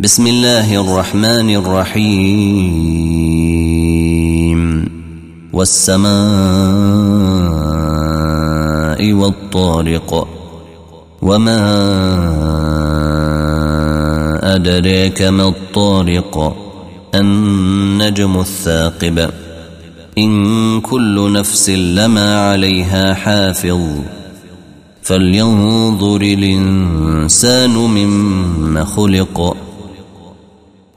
بسم الله الرحمن الرحيم. والسماء والطارق وما أدريك ما الطارق النجم الثاقب. إن كل نفس لما عليها حافظ. فلينظر الإنسان مما خلق.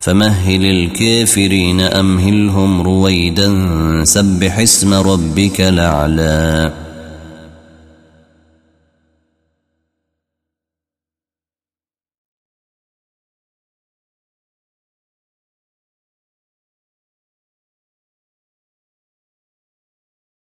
فمهل الكافرين أمهلهم رويدا سبح اسم ربك الأعلى.